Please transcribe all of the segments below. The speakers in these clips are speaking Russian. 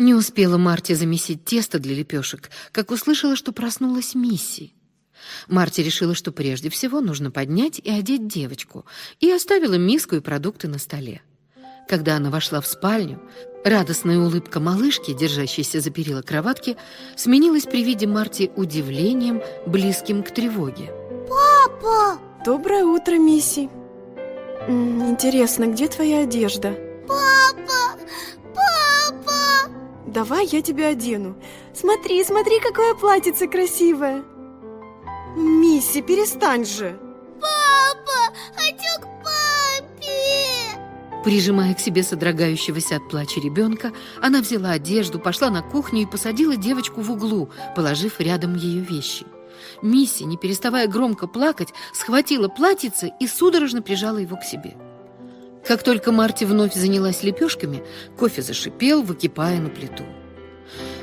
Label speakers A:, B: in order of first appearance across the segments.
A: Не успела Марти замесить тесто для лепешек, как услышала, что проснулась Мисси. Марти решила, что прежде всего нужно поднять и одеть девочку, и оставила миску и продукты на столе. Когда она вошла в спальню, радостная улыбка малышки, держащейся за перила кроватки, сменилась при виде Марти удивлением, близким к тревоге.
B: «Папа!»
C: Доброе утро, Мисси. Интересно, где твоя одежда?
B: Папа! Папа!
C: Давай я тебя одену. Смотри, смотри, какое платьице красивое. Мисси, перестань же.
B: Папа! Хочу к папе!
A: Прижимая к себе содрогающегося от плача ребенка, она взяла одежду, пошла на кухню и посадила девочку в углу, положив рядом ее вещи. Мисси, не переставая громко плакать, схватила платьице и судорожно прижала его к себе. Как только Марти вновь занялась лепешками, кофе зашипел, выкипая на плиту.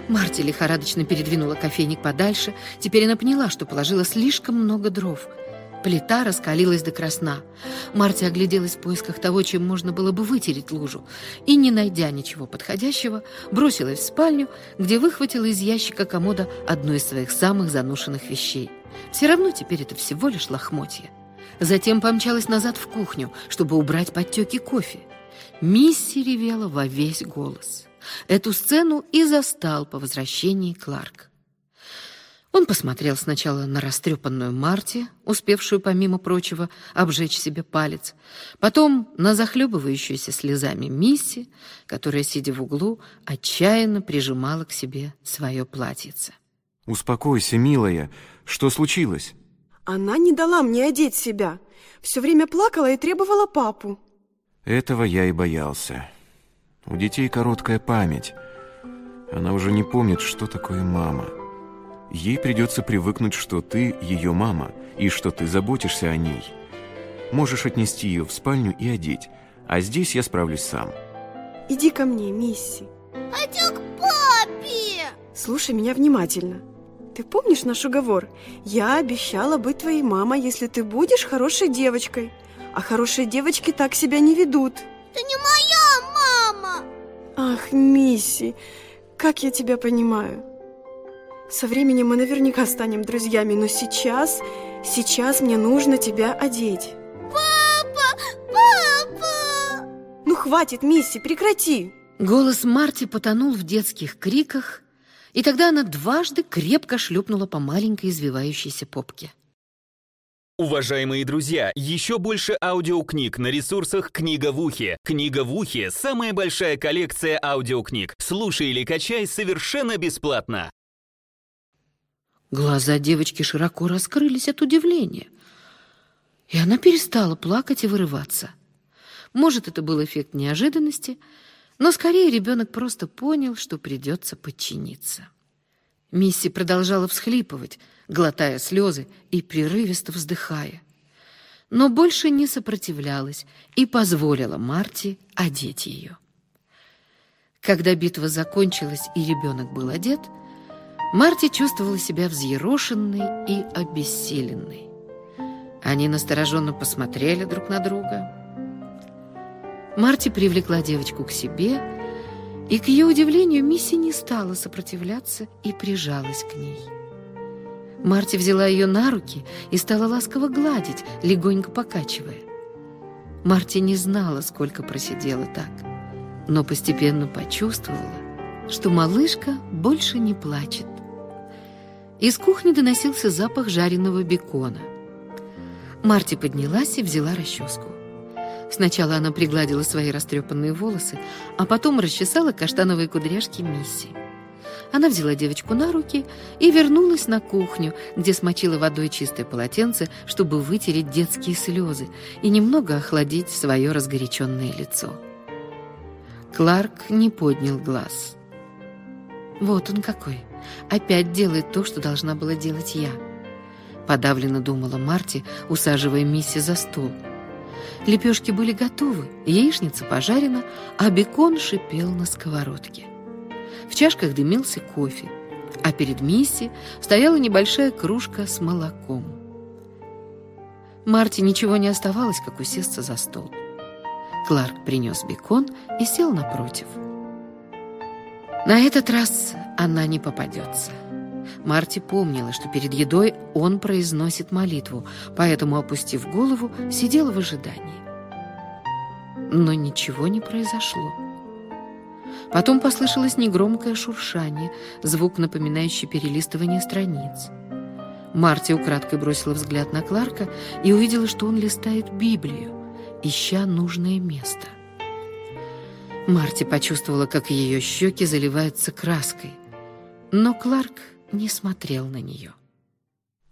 A: Марти лихорадочно передвинула кофейник подальше. Теперь она поняла, что положила слишком много дров. Плита раскалилась до красна. Марти огляделась в поисках того, чем можно было бы вытереть лужу, и, не найдя ничего подходящего, бросилась в спальню, где выхватила из ящика комода одну из своих самых занушенных вещей. Все равно теперь это всего лишь лохмотья. Затем помчалась назад в кухню, чтобы убрать подтеки кофе. Мисси ревела во весь голос. Эту сцену и застал по возвращении Кларк. Он посмотрел сначала на растрепанную Марти, успевшую, помимо прочего, обжечь себе палец, потом на захлебывающуюся слезами Мисси, которая, сидя в углу, отчаянно прижимала к себе свое платьице.
D: «Успокойся, милая. Что случилось?»
C: Она не дала мне одеть себя. Все время плакала и требовала папу.
D: Этого я и боялся. У детей короткая память. Она уже не помнит, что такое мама. Ей придется привыкнуть, что ты ее мама, и что ты заботишься о ней. Можешь отнести ее в спальню и одеть, а здесь я справлюсь сам.
C: Иди ко мне, Мисси.
B: Хочу к папе!
C: Слушай меня внимательно. Ты помнишь наш уговор? Я обещала быть твоей мамой, если ты будешь хорошей девочкой. А хорошие девочки так себя не ведут.
B: Ты не моя мама!
C: Ах, Мисси, как я тебя понимаю. Со временем мы наверняка станем друзьями, но сейчас, сейчас мне нужно тебя одеть.
B: Папа! Папа!
C: Ну хватит, Мисси, прекрати!
A: Голос Марти потонул в детских криках, и тогда она дважды крепко шлепнула по маленькой извивающейся попке.
E: Уважаемые друзья, еще больше аудиокниг на ресурсах «Книга в ухе». «Книга в ухе» — самая большая коллекция аудиокниг. Слушай или качай совершенно бесплатно.
A: Глаза девочки широко раскрылись от удивления, и она перестала плакать и вырываться. Может, это был эффект неожиданности, но скорее ребенок просто понял, что придется подчиниться. Мисси продолжала всхлипывать, глотая слезы и прерывисто вздыхая. Но больше не сопротивлялась и позволила Марти одеть ее. Когда битва закончилась и ребенок был одет, Марти чувствовала себя взъерошенной и обессиленной. Они настороженно посмотрели друг на друга. Марти привлекла девочку к себе, и, к ее удивлению, Мисси не стала сопротивляться и прижалась к ней. Марти взяла ее на руки и стала ласково гладить, легонько покачивая. Марти не знала, сколько просидела так, но постепенно почувствовала, что малышка больше не плачет. Из кухни доносился запах жареного бекона. Марти поднялась и взяла расческу. Сначала она пригладила свои растрепанные волосы, а потом расчесала каштановые кудряшки Мисси. Она взяла девочку на руки и вернулась на кухню, где смочила водой чистое полотенце, чтобы вытереть детские слезы и немного охладить свое разгоряченное лицо. Кларк не поднял глаз. «Вот он какой! Опять делает то, что должна была делать я!» Подавленно думала Марти, усаживая Мисси за стол. Лепешки были готовы, яичница пожарена, а бекон шипел на сковородке. В чашках дымился кофе, а перед Мисси стояла небольшая кружка с молоком. Марте ничего не оставалось, как усесться за стол. Кларк принес бекон и сел напротив. На этот раз она не попадется. Марти помнила, что перед едой он произносит молитву, поэтому, опустив голову, сидела в ожидании. Но ничего не произошло. Потом послышалось негромкое шуршание, звук, напоминающий перелистывание страниц. Марти украдкой бросила взгляд на Кларка и увидела, что он листает Библию, ища нужное место. Марти почувствовала, как ее щеки заливаются краской, но Кларк не смотрел на нее.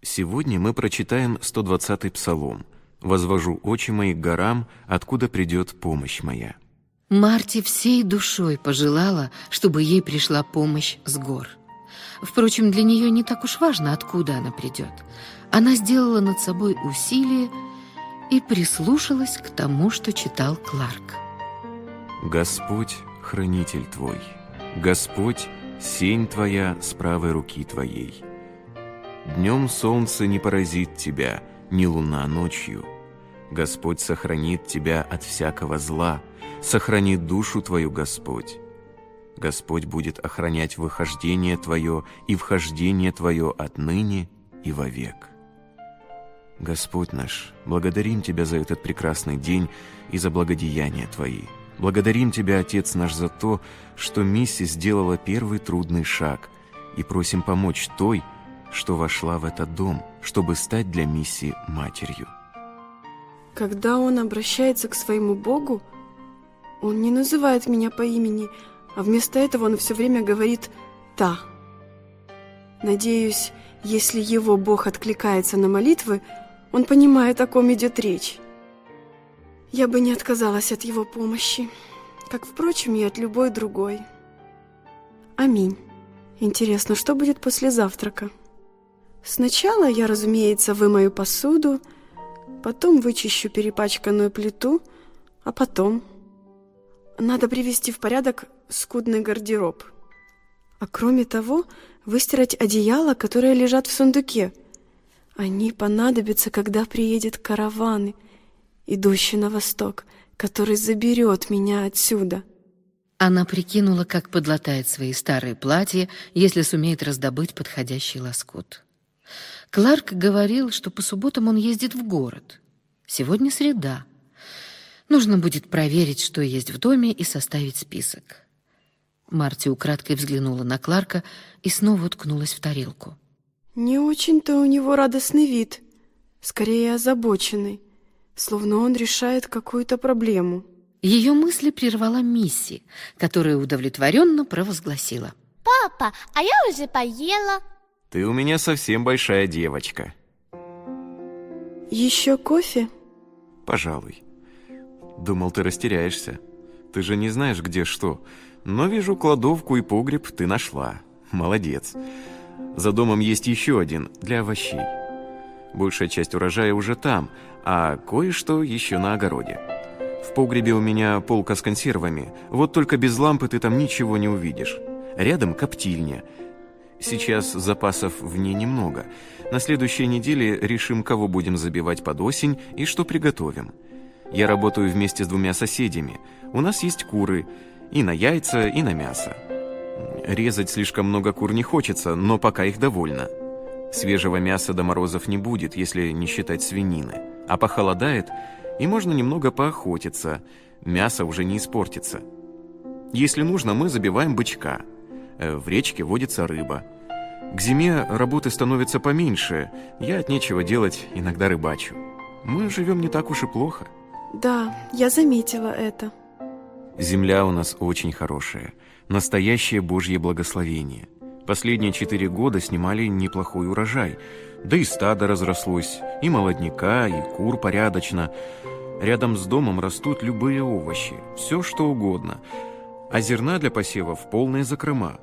D: Сегодня мы прочитаем 120-й псалом. «Возвожу очи мои к горам, откуда придет помощь моя».
A: Марти всей душой пожелала, чтобы ей пришла помощь с гор. Впрочем, для нее не так уж важно, откуда она придет. Она сделала над собой усилие и прислушалась к тому, что читал Кларк.
D: «Господь — хранитель твой, Господь — сень твоя с правой руки твоей. Днем солнце не поразит тебя, ни луна ночью. Господь сохранит тебя от всякого зла, сохранит душу твою Господь. Господь будет охранять выхождение твое и вхождение твое отныне и вовек. Господь наш, благодарим Тебя за этот прекрасный день и за благодеяния Твои. Благодарим Тебя, Отец наш, за то, что Мисси сделала первый трудный шаг, и просим помочь той, что вошла в этот дом, чтобы стать для Мисси матерью.
C: Когда он обращается к своему Богу, он не называет меня по имени, а вместо этого он все время говорит «та». Надеюсь, если его Бог откликается на молитвы, он понимает, о ком идет речь. Я бы не отказалась от его помощи, как, впрочем, и от любой другой. Аминь. Интересно, что будет после завтрака? Сначала я, разумеется, вымою посуду, потом вычищу перепачканную плиту, а потом... Надо привести в порядок скудный гардероб. А кроме того, выстирать одеяла, которые лежат в сундуке. Они понадобятся, когда приедет караван, идущий на восток, который заберет меня отсюда.
A: Она прикинула, как подлатает свои старые платья, если сумеет раздобыть подходящий лоскут. Кларк говорил, что по субботам он ездит в город. Сегодня среда. Нужно будет проверить, что есть в доме, и составить список. Марти украдкой взглянула на Кларка и снова уткнулась в тарелку.
C: Не очень-то у него радостный вид, скорее озабоченный, словно он решает какую-то проблему.
A: Ее мысли прервала Мисси, которая удовлетворенно провозгласила.
B: Папа, а я уже поела.
D: Ты у меня совсем большая девочка.
C: Еще кофе?
D: Пожалуй. Думал, ты растеряешься. Ты же не знаешь, где что. Но вижу, кладовку и погреб ты нашла. Молодец. За домом есть еще один, для овощей. Большая часть урожая уже там, а кое-что еще на огороде. В погребе у меня полка с консервами. Вот только без лампы ты там ничего не увидишь. Рядом коптильня. Сейчас запасов в ней немного. На следующей неделе решим, кого будем забивать под осень и что приготовим. Я работаю вместе с двумя соседями. У нас есть куры и на яйца, и на мясо. Резать слишком много кур не хочется, но пока их довольно. Свежего мяса до морозов не будет, если не считать свинины. А похолодает, и можно немного поохотиться. Мясо уже не испортится. Если нужно, мы забиваем бычка. Э, в речке водится рыба. К зиме работы становится поменьше. Я от нечего делать иногда рыбачу. Мы живем не так уж и плохо.
C: Да, я заметила это.
D: Земля у нас очень хорошая. Настоящее Божье благословение. Последние четыре года снимали неплохой урожай. Да и стадо разрослось, и молодняка, и кур порядочно. Рядом с домом растут любые овощи, все что угодно. А зерна для посевов полные закрома.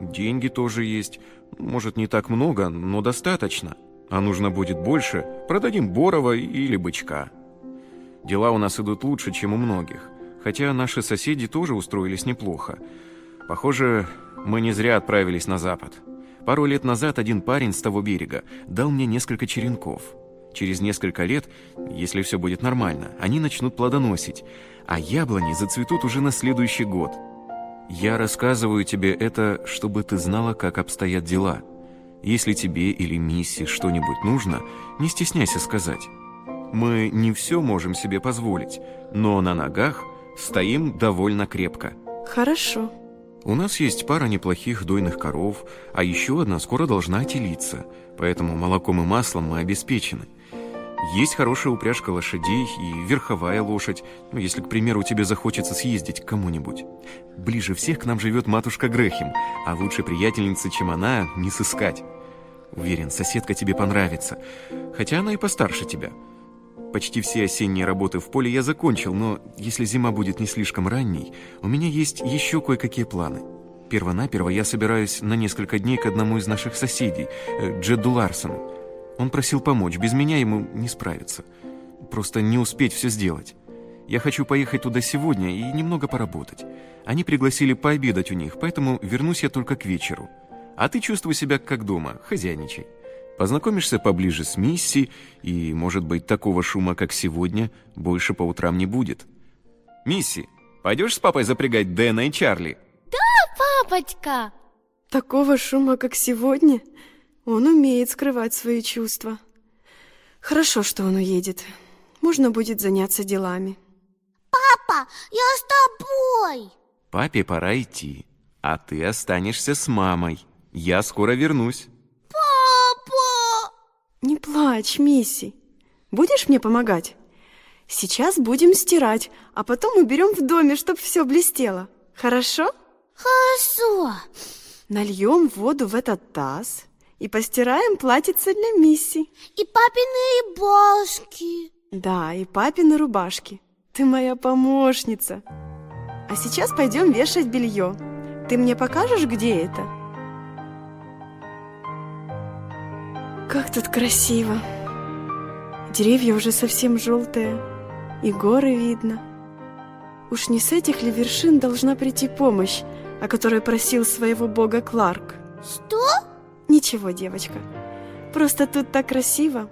D: Деньги тоже есть. Может, не так много, но достаточно. А нужно будет больше, продадим Борова или Бычка. Дела у нас идут лучше, чем у многих. Хотя наши соседи тоже устроились неплохо. Похоже, мы не зря отправились на запад. Пару лет назад один парень с того берега дал мне несколько черенков. Через несколько лет, если все будет нормально, они начнут плодоносить, а яблони зацветут уже на следующий год. Я рассказываю тебе это, чтобы ты знала, как обстоят дела. Если тебе или Мисси что-нибудь нужно, не стесняйся сказать. Мы не все можем себе позволить, но на ногах стоим довольно крепко.
C: Хорошо.
D: У нас есть пара неплохих дойных коров, а еще одна скоро должна отелиться, поэтому молоком и маслом мы обеспечены. Есть хорошая упряжка лошадей и верховая лошадь, ну, если, к примеру, тебе захочется съездить к кому-нибудь. Ближе всех к нам живет матушка Грехим, а лучшей приятельницы, чем она, не сыскать. Уверен, соседка тебе понравится, хотя она и постарше тебя. Почти все осенние работы в поле я закончил, но если зима будет не слишком ранней, у меня есть еще кое-какие планы. Первонаперво я собираюсь на несколько дней к одному из наших соседей, э, Джеду Ларсону. Он просил помочь, без меня ему не справиться. Просто не успеть все сделать. Я хочу поехать туда сегодня и немного поработать. Они пригласили пообедать у них, поэтому вернусь я только к вечеру. А ты чувствуй себя как дома, хозяйничай. Познакомишься поближе с Мисси, и, может быть, такого шума, как сегодня, больше по утрам не будет. Мисси, пойдешь с папой запрягать Дэна и Чарли?
B: Папочка!
C: Такого шума, как сегодня, он умеет скрывать свои чувства. Хорошо, что он уедет. Можно будет заняться делами.
B: Папа, я с тобой!
D: Папе пора идти, а ты останешься с мамой. Я скоро вернусь.
C: Не плачь, Мисси. Будешь мне помогать? Сейчас будем стирать, а потом уберем в доме, чтобы все блестело. Хорошо?
B: Хорошо.
C: Нальем воду в этот таз и постираем платьице для Мисси.
B: И папины рубашки.
C: Да, и папины рубашки. Ты моя помощница. А сейчас пойдем вешать белье. Ты мне покажешь, где это? Как тут красиво. Деревья уже совсем желтые, и горы видно. Уж не с этих ли вершин должна прийти помощь, о которой просил своего бога Кларк?
B: Что?
C: Ничего, девочка. Просто тут так красиво.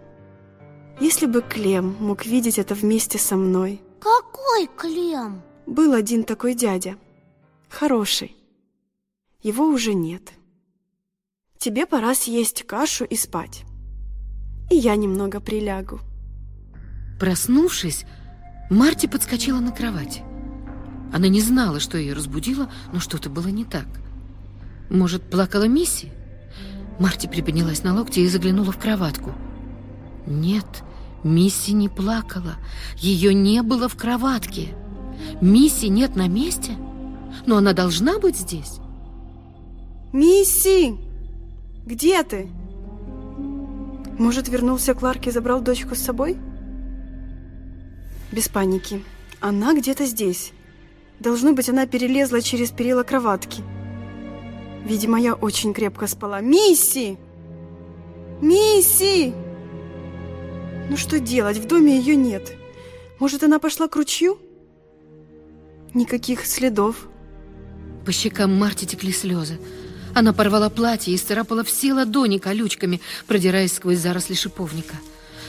C: Если бы Клем мог видеть это вместе со мной.
B: Какой Клем?
C: Был один такой дядя. Хороший. Его уже нет. Тебе пора съесть кашу и спать. И я немного прилягу.
A: Проснувшись, Марти подскочила на кровати. Она не знала, что ее разбудило, но что-то было не так. Может, плакала Мисси? Марти приподнялась на локте и заглянула в кроватку. Нет, Мисси не плакала. Ее не было в кроватке. Мисси нет на месте? Но она должна быть здесь.
C: Мисси! Где ты? Может, вернулся Кларк и забрал дочку с собой? Без паники. Она где-то здесь. Должно быть, она перелезла через перила кроватки. Видимо, я очень крепко спала. Мисси! Мисси! Ну что делать? В доме ее нет. Может, она пошла к ручью? Никаких следов.
A: По щекам Марти текли слезы. Она порвала платье и сцарапала все ладони колючками, продираясь сквозь заросли шиповника.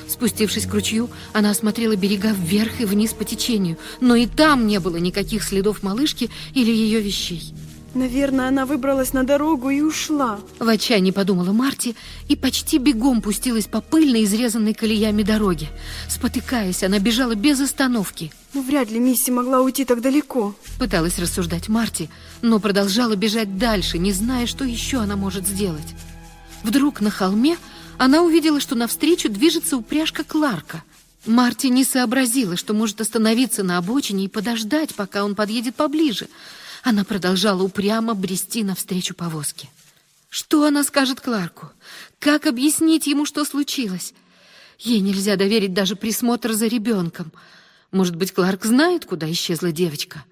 A: Спустившись к ручью, она осмотрела берега вверх и вниз по течению, но и там не было никаких следов малышки или ее вещей.
C: Наверное, она выбралась на дорогу и ушла.
A: В отчаянии подумала Марти и почти бегом пустилась по пыльной, изрезанной колеями дороге. Спотыкаясь, она бежала без остановки.
C: Ну, вряд ли Мисси могла уйти так далеко.
A: Пыталась рассуждать Марти, но продолжала бежать дальше, не зная, что еще она может сделать. Вдруг на холме она увидела, что навстречу движется упряжка Кларка. Марти не сообразила, что может остановиться на обочине и подождать, пока он подъедет поближе – она продолжала упрямо брести навстречу повозке. Что она скажет Кларку? Как объяснить ему, что случилось? Ей нельзя доверить даже присмотр за ребенком. Может быть, Кларк знает, куда исчезла девочка?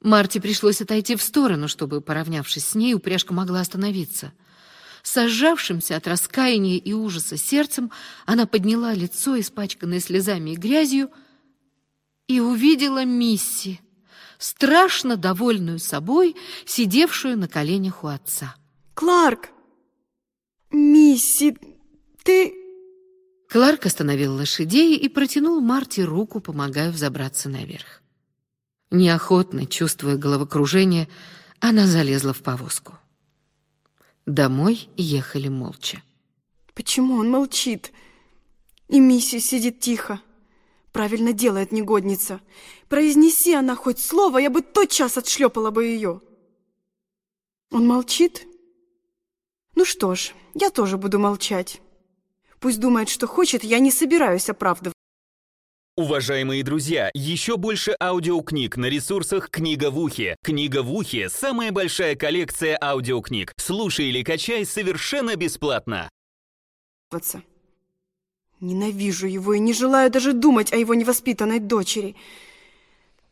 A: Марте пришлось отойти в сторону, чтобы, поравнявшись с ней, упряжка могла остановиться. Сожавшимся от раскаяния и ужаса сердцем, она подняла лицо, испачканное слезами и грязью, и увидела Мисси страшно довольную собой, сидевшую на коленях у отца.
C: «Кларк! Мисси, ты...»
A: Кларк остановил лошадей и протянул Марти руку, помогая взобраться наверх. Неохотно, чувствуя головокружение, она залезла в повозку. Домой ехали молча.
C: Почему он молчит? И Мисси сидит тихо. Правильно делает негодница. Произнеси она хоть слово, я бы тотчас отшлепала бы ее. Он молчит? Ну что ж, я тоже буду молчать. Пусть думает, что хочет, я не собираюсь оправдывать.
E: Уважаемые друзья, еще больше аудиокниг на ресурсах «Книга в ухе». «Книга в ухе» — самая большая коллекция аудиокниг. Слушай или качай совершенно бесплатно.
C: Ненавижу его и не желаю даже думать о его невоспитанной дочери.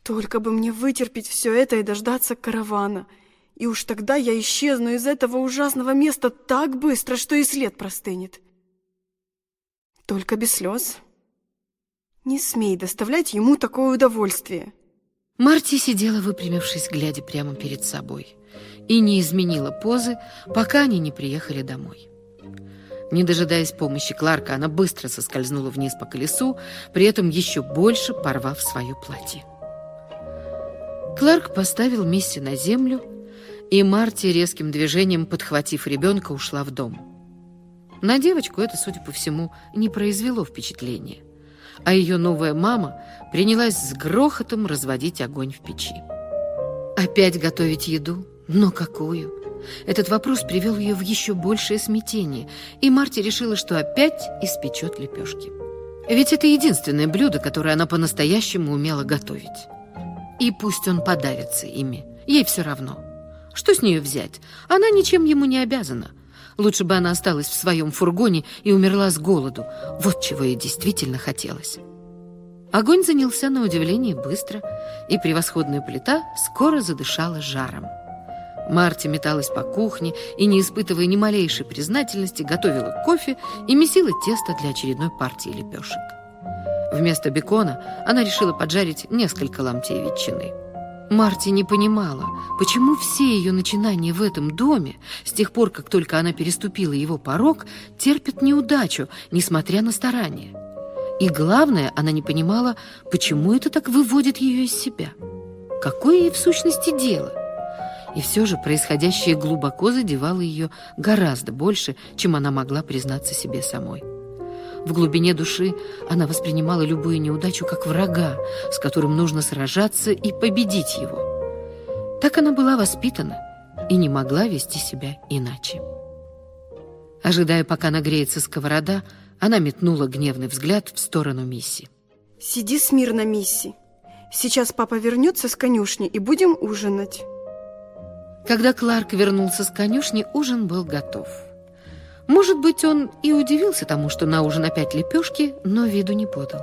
C: Только бы мне вытерпеть все это и дождаться каравана. И уж тогда я исчезну из этого ужасного места так быстро, что и след простынет. Только без слез. Не смей доставлять ему такое удовольствие.
A: Марти сидела, выпрямившись, глядя прямо перед собой, и не изменила позы, пока они не приехали домой. Не дожидаясь помощи Кларка, она быстро соскользнула вниз по колесу, при этом еще больше порвав свое платье. Кларк поставил Мисси на землю, и Марти резким движением, подхватив ребенка, ушла в дом. На девочку это, судя по всему, не произвело впечатления а ее новая мама принялась с грохотом разводить огонь в печи. Опять готовить еду? Но какую? Этот вопрос привел ее в еще большее смятение, и Марти решила, что опять испечет лепешки. Ведь это единственное блюдо, которое она по-настоящему умела готовить. И пусть он подавится ими, ей все равно. Что с нее взять? Она ничем ему не обязана. Лучше бы она осталась в своем фургоне и умерла с голоду. Вот чего ей действительно хотелось. Огонь занялся на удивление быстро, и превосходная плита скоро задышала жаром. Марти металась по кухне и, не испытывая ни малейшей признательности, готовила кофе и месила тесто для очередной партии лепешек. Вместо бекона она решила поджарить несколько ломтей ветчины. Марти не понимала, почему все ее начинания в этом доме, с тех пор, как только она переступила его порог, терпят неудачу, несмотря на старания. И главное, она не понимала, почему это так выводит ее из себя. Какое ей в сущности дело? И все же происходящее глубоко задевало ее гораздо больше, чем она могла признаться себе самой. В глубине души она воспринимала любую неудачу как врага, с которым нужно сражаться и победить его. Так она была воспитана и не могла вести себя иначе. Ожидая, пока нагреется сковорода, она метнула гневный взгляд в сторону Мисси.
C: «Сиди смирно, Мисси. Сейчас папа вернется с конюшни, и будем ужинать».
A: Когда Кларк вернулся с конюшни, ужин был готов. Может быть, он и удивился тому, что на ужин опять лепешки, но виду не подал.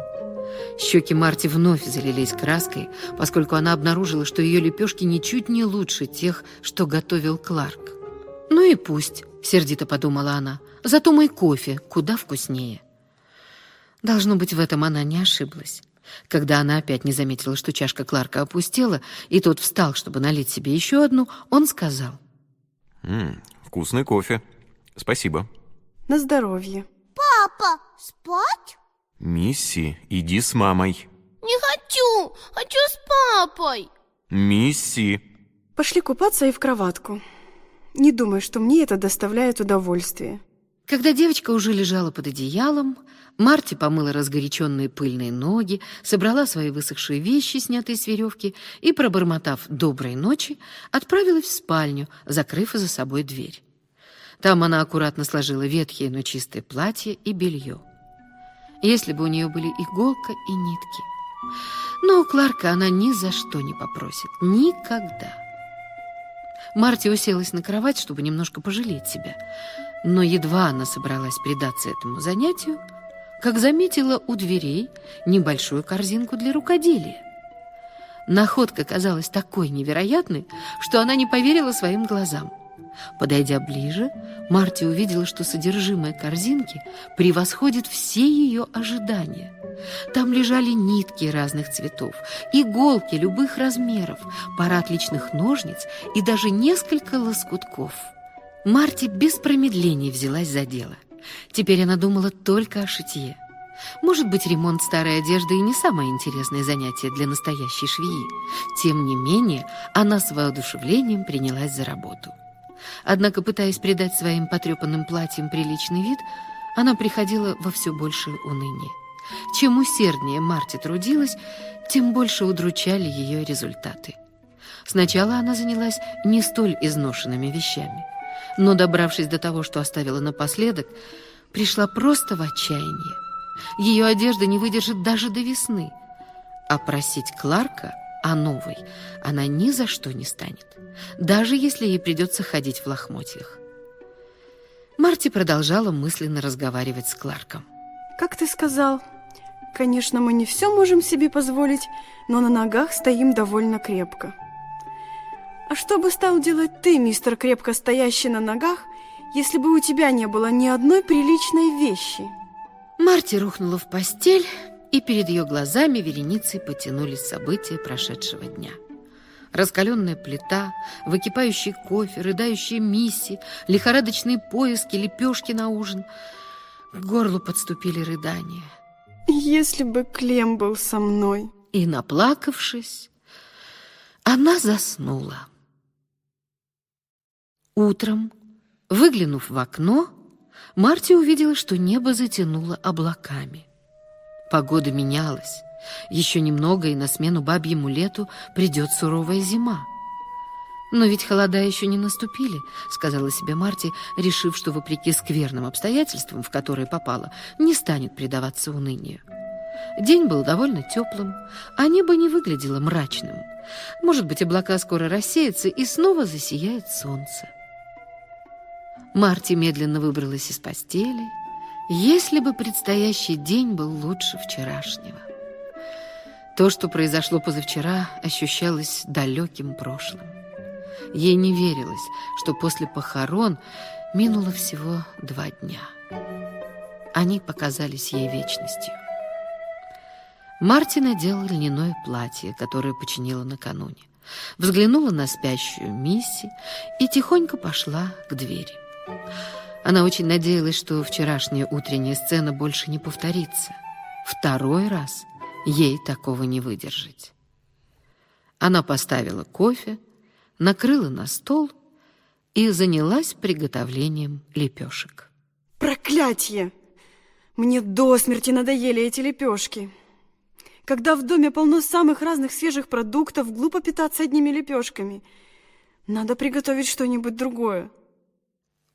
A: Щеки Марти вновь залились краской, поскольку она обнаружила, что ее лепешки ничуть не лучше тех, что готовил Кларк. «Ну и пусть», — сердито подумала она, — «зато мой кофе куда вкуснее». Должно быть, в этом она не ошиблась. Когда она опять не заметила, что чашка Кларка опустела, и тот встал, чтобы налить себе еще одну, он сказал.
D: «М вкусный кофе. Спасибо.
C: На здоровье.
B: Папа, спать?
D: Мисси, иди с мамой.
B: Не хочу, хочу с папой.
D: Мисси.
C: Пошли купаться и в кроватку. Не думай, что мне это доставляет удовольствие.
A: Когда девочка уже лежала под одеялом, Марти помыла разгоряченные пыльные ноги, собрала свои высохшие вещи, снятые с веревки, и, пробормотав «доброй ночи», отправилась в спальню, закрыв за собой дверь. Там она аккуратно сложила ветхие, но чистые платья и белье. Если бы у нее были иголка и нитки. Но у Кларка она ни за что не попросит. Никогда. Марти уселась на кровать, чтобы немножко пожалеть себя. Но едва она собралась предаться этому занятию, как заметила у дверей небольшую корзинку для рукоделия. Находка казалась такой невероятной, что она не поверила своим глазам. Подойдя ближе, Марти увидела, что содержимое корзинки превосходит все ее ожидания. Там лежали нитки разных цветов, иголки любых размеров, пара отличных ножниц и даже несколько лоскутков. Марти без промедления взялась за дело. Теперь она думала только о шитье. Может быть, ремонт старой одежды и не самое интересное занятие для настоящей швеи. Тем не менее, она с воодушевлением принялась за работу. Однако, пытаясь придать своим потрепанным платьям приличный вид, она приходила во все большее уныние. Чем усерднее Марти трудилась, тем больше удручали ее результаты. Сначала она занялась не столь изношенными вещами, но, добравшись до того, что оставила напоследок, пришла просто в отчаяние. Ее одежда не выдержит даже до весны, а просить Кларка о новой она ни за что не станет, даже если ей придется ходить в лохмотьях. Марти продолжала мысленно разговаривать с Кларком.
C: Как ты сказал, конечно, мы не все можем себе позволить, но на ногах стоим довольно крепко. А что бы стал делать ты, мистер крепко стоящий на ногах, если бы у тебя не было ни одной приличной вещи?
A: Марти рухнула в постель, и перед ее глазами вереницей потянулись события прошедшего дня. Раскаленная плита, выкипающий кофе, рыдающие мисси, лихорадочные поиски, лепешки на ужин. К горлу подступили рыдания.
C: Если бы Клем был со мной.
A: И, наплакавшись, она заснула. Утром, выглянув в окно, Марти увидела, что небо затянуло облаками. Погода менялась. Еще немного, и на смену бабьему лету придет суровая зима. «Но ведь холода еще не наступили», — сказала себе Марти, решив, что, вопреки скверным обстоятельствам, в которые попала, не станет предаваться унынию. День был довольно теплым, а небо не выглядело мрачным. Может быть, облака скоро рассеются, и снова засияет солнце. Марти медленно выбралась из постели, если бы предстоящий день был лучше вчерашнего. То, что произошло позавчера, ощущалось далеким прошлым. Ей не верилось, что после похорон минуло всего два дня. Они показались ей вечностью. Марти надела льняное платье, которое починила накануне, взглянула на спящую Мисси и тихонько пошла к двери. Она очень надеялась, что вчерашняя утренняя сцена больше не повторится. Второй раз ей такого не выдержать. Она поставила кофе, накрыла на стол и занялась приготовлением лепешек.
C: Проклятье! Мне до смерти надоели эти лепешки. Когда в доме полно самых разных свежих продуктов, глупо питаться одними лепешками. Надо приготовить что-нибудь другое.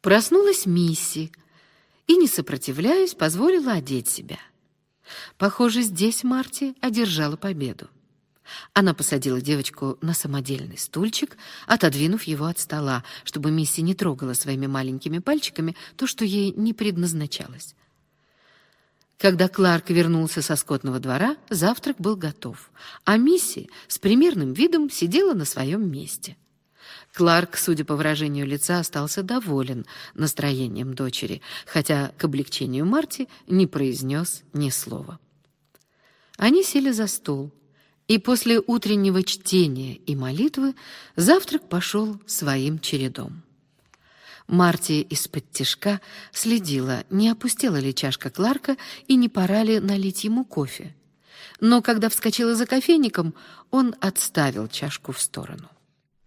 A: Проснулась Мисси и, не сопротивляясь, позволила одеть себя. Похоже, здесь Марти одержала победу. Она посадила девочку на самодельный стульчик, отодвинув его от стола, чтобы Мисси не трогала своими маленькими пальчиками то, что ей не предназначалось. Когда Кларк вернулся со скотного двора, завтрак был готов, а Мисси с примерным видом сидела на своем месте — Кларк, судя по выражению лица, остался доволен настроением дочери, хотя к облегчению Марти не произнес ни слова. Они сели за стол, и после утреннего чтения и молитвы завтрак пошел своим чередом. Марти из-под тишка следила, не опустела ли чашка Кларка и не пора ли налить ему кофе. Но когда вскочила за кофейником, он отставил чашку в сторону.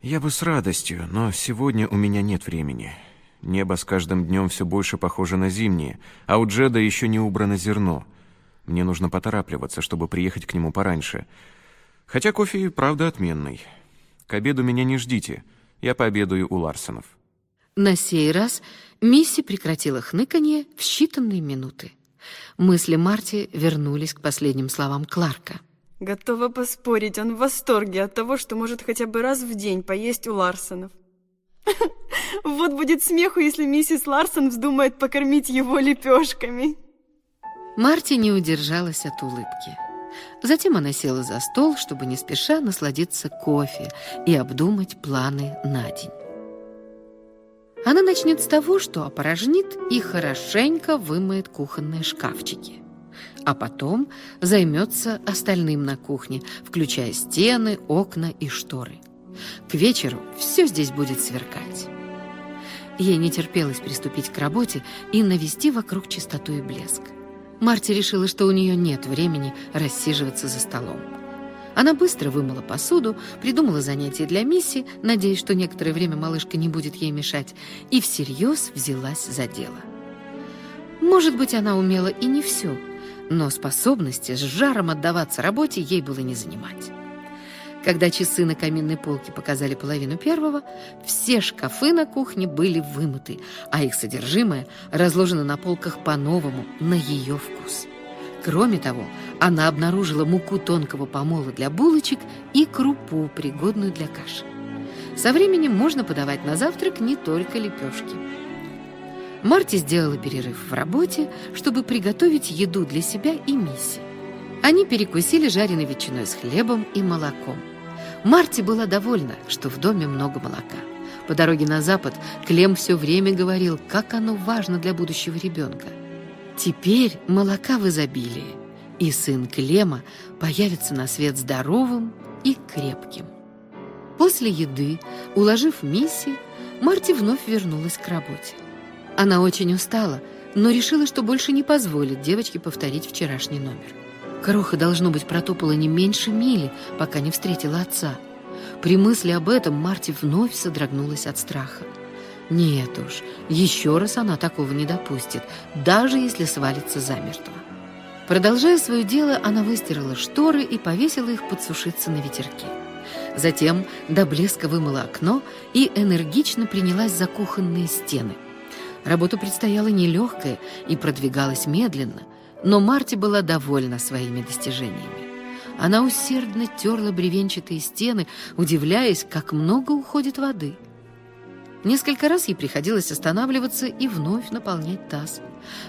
D: Я бы с радостью, но сегодня у меня нет времени. Небо с каждым днем все больше похоже на зимнее, а у Джеда еще не убрано зерно. Мне нужно поторапливаться, чтобы приехать к нему пораньше. Хотя кофе и правда отменный. К обеду меня не ждите. Я пообедаю у Ларсонов.
A: На сей раз Мисси прекратила хныканье в считанные минуты. Мысли Марти вернулись к последним словам Кларка.
C: Готова поспорить, он в восторге от того, что может хотя бы раз в день поесть у Ларсонов. Вот будет смеху, если миссис Ларсон вздумает покормить его лепешками.
A: Марти не удержалась от улыбки. Затем она села за стол, чтобы не спеша насладиться кофе и обдумать планы на день. Она начнет с того, что опорожнит и хорошенько вымоет кухонные шкафчики а потом займется остальным на кухне, включая стены, окна и шторы. К вечеру все здесь будет сверкать. Ей не терпелось приступить к работе и навести вокруг чистоту и блеск. Марти решила, что у нее нет времени рассиживаться за столом. Она быстро вымыла посуду, придумала занятия для Мисси, надеясь, что некоторое время малышка не будет ей мешать, и всерьез взялась за дело. Может быть, она умела и не все, но способности с жаром отдаваться работе ей было не занимать. Когда часы на каминной полке показали половину первого, все шкафы на кухне были вымыты, а их содержимое разложено на полках по-новому, на ее вкус. Кроме того, она обнаружила муку тонкого помола для булочек и крупу, пригодную для каши. Со временем можно подавать на завтрак не только лепешки. Марти сделала перерыв в работе, чтобы приготовить еду для себя и Мисси. Они перекусили жареной ветчиной с хлебом и молоком. Марти была довольна, что в доме много молока. По дороге на запад Клем все время говорил, как оно важно для будущего ребенка. Теперь молока в изобилии, и сын Клема появится на свет здоровым и крепким. После еды, уложив Мисси, Марти вновь вернулась к работе. Она очень устала, но решила, что больше не позволит девочке повторить вчерашний номер. Кроха, должно быть, протопала не меньше мили, пока не встретила отца. При мысли об этом Марти вновь содрогнулась от страха. Нет уж, еще раз она такого не допустит, даже если свалится замертво. Продолжая свое дело, она выстирала шторы и повесила их подсушиться на ветерке. Затем до блеска вымыла окно и энергично принялась за кухонные стены. Работа предстояла нелегкая и продвигалась медленно, но Марти была довольна своими достижениями. Она усердно терла бревенчатые стены, удивляясь, как много уходит воды. Несколько раз ей приходилось останавливаться и вновь наполнять таз.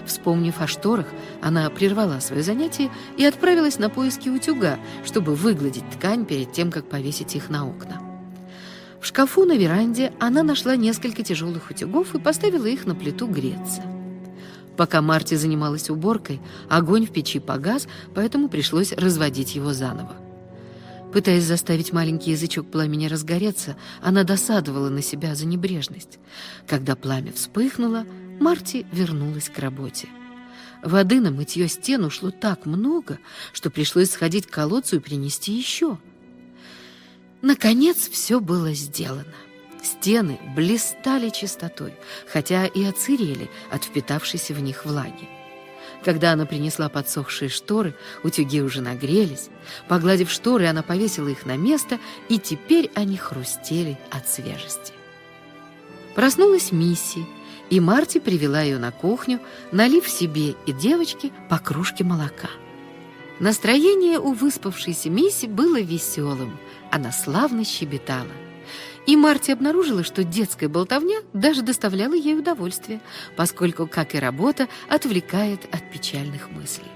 A: Вспомнив о шторах, она прервала свое занятие и отправилась на поиски утюга, чтобы выгладить ткань перед тем, как повесить их на окна. В шкафу на веранде она нашла несколько тяжелых утюгов и поставила их на плиту греться. Пока Марти занималась уборкой, огонь в печи погас, поэтому пришлось разводить его заново. Пытаясь заставить маленький язычок пламени разгореться, она досадовала на себя за небрежность. Когда пламя вспыхнуло, Марти вернулась к работе. Воды на мытье стен ушло так много, что пришлось сходить к колодцу и принести еще. Наконец все было сделано. Стены блистали чистотой, хотя и оцерели от впитавшейся в них влаги. Когда она принесла подсохшие шторы, утюги уже нагрелись. Погладив шторы, она повесила их на место, и теперь они хрустели от свежести. Проснулась Мисси, и Марти привела ее на кухню, налив себе и девочке по кружке молока. Настроение у выспавшейся Мисси было веселым, она славно щебетала. И Марти обнаружила, что детская болтовня даже доставляла ей удовольствие, поскольку, как и работа, отвлекает от печальных мыслей.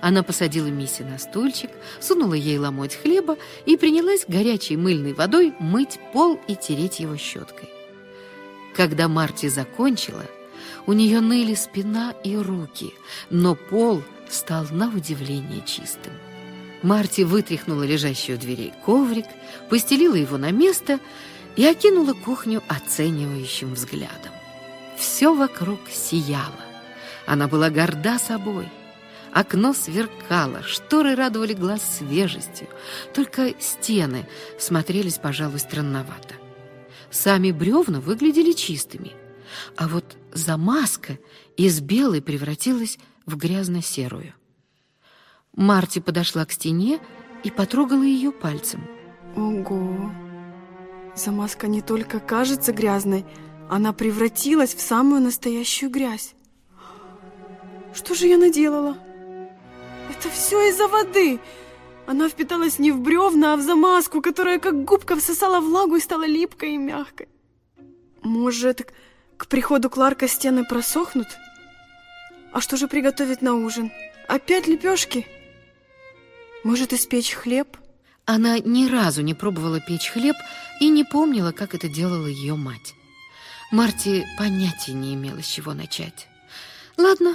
A: Она посадила Мисси на стульчик, сунула ей ломоть хлеба и принялась горячей мыльной водой мыть пол и тереть его щеткой. Когда Марти закончила, у нее ныли спина и руки, но пол стал на удивление чистым. Марти вытряхнула лежащий у дверей коврик, постелила его на место и окинула кухню оценивающим взглядом. Все вокруг сияло. Она была горда собой. Окно сверкало, шторы радовали глаз свежестью, только стены смотрелись, пожалуй, странновато. Сами бревна выглядели чистыми, а вот замазка из белой превратилась в грязно-серую. Марти подошла к стене и потрогала ее пальцем.
C: Ого! Замазка не только кажется грязной, она превратилась в самую настоящую грязь. Что же я наделала? Это все из-за воды. Она впиталась не в бревна, а в замазку, которая как губка всосала влагу и стала липкой и мягкой. Может, к приходу Кларка стены просохнут? А что же приготовить на ужин? Опять лепешки? Может, испечь хлеб?
A: Она ни разу не пробовала печь хлеб и не помнила, как это делала ее мать. Марти понятия не имела, с чего начать. Ладно,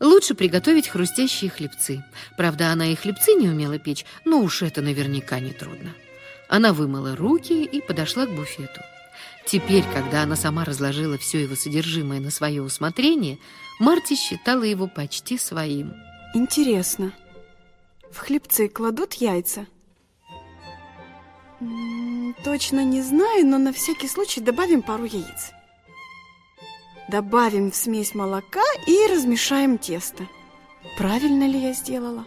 A: лучше приготовить хрустящие хлебцы. Правда, она и хлебцы не умела печь, но уж это наверняка не трудно. Она вымыла руки и подошла к буфету. Теперь, когда она сама разложила все его содержимое на свое усмотрение, Марти считала его почти своим.
C: Интересно, в хлебцы кладут яйца? Точно не знаю, но на всякий случай добавим пару яиц. Добавим в смесь молока и размешаем тесто. Правильно ли я сделала?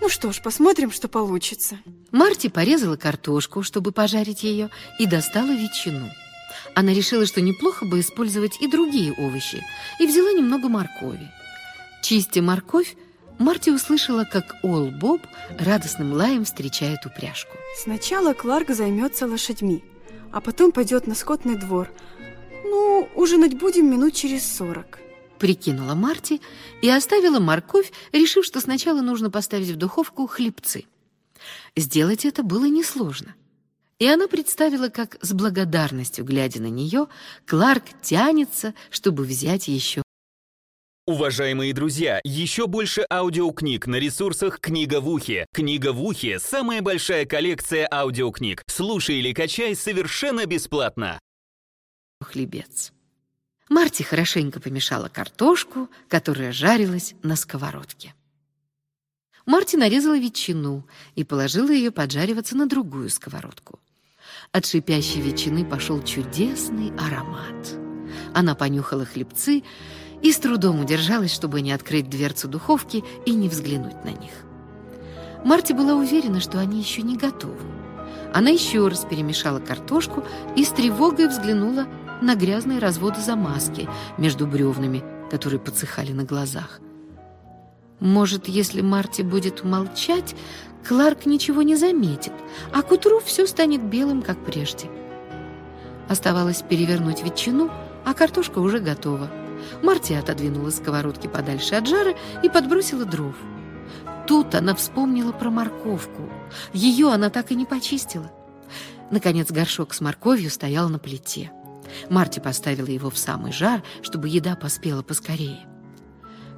C: Ну что ж, посмотрим, что получится.
A: Марти порезала картошку, чтобы пожарить ее, и достала ветчину. Она решила, что неплохо бы использовать и другие овощи, и взяла немного моркови. Чистя морковь, Марти услышала, как Ол Боб радостным лаем встречает упряжку.
C: Сначала Кларк займется лошадьми, а потом пойдет на скотный двор. Ну, ужинать будем минут через сорок.
A: Прикинула Марти и оставила морковь, решив, что сначала нужно поставить в духовку хлебцы. Сделать это было несложно. И она представила, как с благодарностью, глядя на нее, Кларк тянется, чтобы взять еще.
E: Уважаемые друзья, еще больше аудиокниг на ресурсах «Книга в ухе». «Книга в ухе» — самая большая коллекция аудиокниг. Слушай или качай совершенно бесплатно.
A: хлебец. Марти хорошенько помешала картошку, которая жарилась на сковородке. Марти нарезала ветчину и положила ее поджариваться на другую сковородку. От шипящей ветчины пошел чудесный аромат. Она понюхала хлебцы и с трудом удержалась, чтобы не открыть дверцу духовки и не взглянуть на них. Марти была уверена, что они еще не готовы. Она еще раз перемешала картошку и с тревогой взглянула на грязные разводы замазки между бревнами, которые подсыхали на глазах. Может, если Марти будет молчать, Кларк ничего не заметит, а к утру все станет белым, как прежде. Оставалось перевернуть ветчину, а картошка уже готова. Марти отодвинула сковородки подальше от жара и подбросила дров. Тут она вспомнила про морковку. Ее она так и не почистила. Наконец горшок с морковью стоял на плите. Марти поставила его в самый жар, чтобы еда поспела поскорее.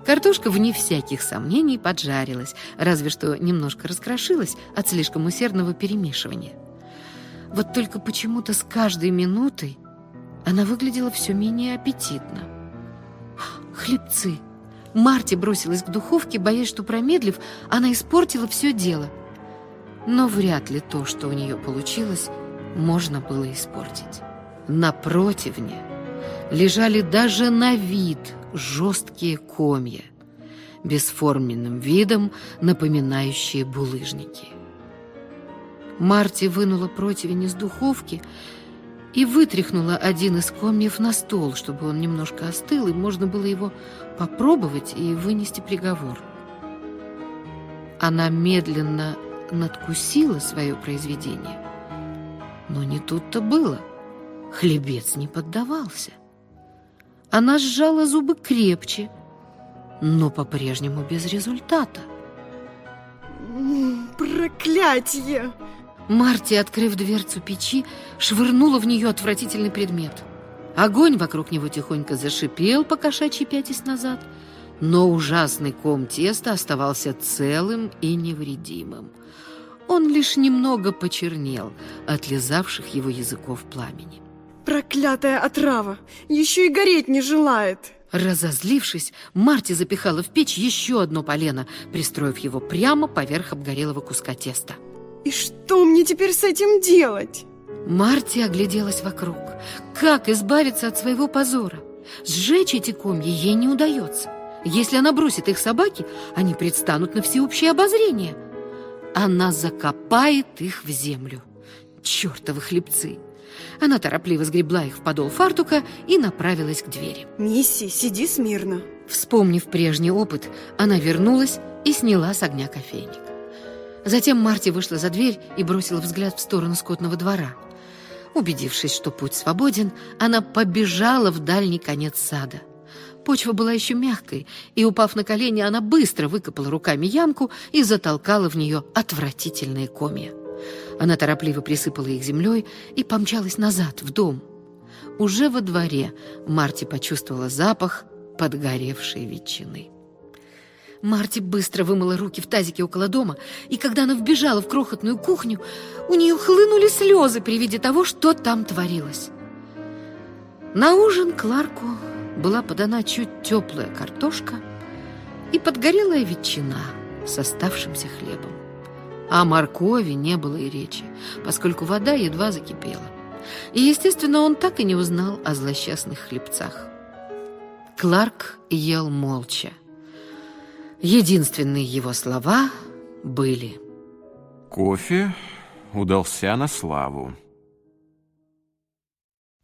A: Картошка, вне всяких сомнений, поджарилась, разве что немножко раскрошилась от слишком усердного перемешивания. Вот только почему-то с каждой минутой она выглядела все менее аппетитно. Хлебцы! Марти бросилась к духовке, боясь, что, промедлив, она испортила все дело. Но вряд ли то, что у нее получилось, можно было испортить. На противне лежали даже на вид жесткие комья, бесформенным видом напоминающие булыжники. Марти вынула противень из духовки и вытряхнула один из комьев на стол, чтобы он немножко остыл, и можно было его попробовать и вынести приговор. Она медленно надкусила свое произведение, но не тут-то было. Хлебец не поддавался. Она сжала зубы крепче, но по-прежнему без результата.
C: Проклятье!
A: Марти, открыв дверцу печи, швырнула в нее отвратительный предмет. Огонь вокруг него тихонько зашипел, покошачьи пятясь назад, но ужасный ком теста оставался целым и невредимым. Он лишь немного почернел от лизавших его языков пламени.
C: Проклятая отрава! Еще и гореть не желает!
A: Разозлившись, Марти запихала в печь еще одно полено, пристроив его прямо поверх обгорелого куска теста.
C: И что мне теперь с этим делать?
A: Марти огляделась вокруг. Как избавиться от своего позора? Сжечь эти комья ей не удается. Если она бросит их собаке, они предстанут на всеобщее обозрение. Она закопает их в землю. Чертовы хлебцы! Она торопливо сгребла их в подол фартука и направилась к двери.
C: Мисси, сиди смирно.
A: Вспомнив прежний опыт, она вернулась и сняла с огня кофейник. Затем Марти вышла за дверь и бросила взгляд в сторону скотного двора. Убедившись, что путь свободен, она побежала в дальний конец сада. Почва была еще мягкой, и, упав на колени, она быстро выкопала руками ямку и затолкала в нее отвратительные комья. Она торопливо присыпала их землей и помчалась назад, в дом. Уже во дворе Марти почувствовала запах подгоревшей ветчины. Марти быстро вымыла руки в тазике около дома, и когда она вбежала в крохотную кухню, у нее хлынули слезы при виде того, что там творилось. На ужин Кларку была подана чуть теплая картошка и подгорелая ветчина с оставшимся хлебом. О моркови не было и речи, поскольку вода едва закипела. И, естественно, он так и не узнал о злосчастных хлебцах. Кларк ел молча. Единственные его слова были
D: Кофе удался на славу.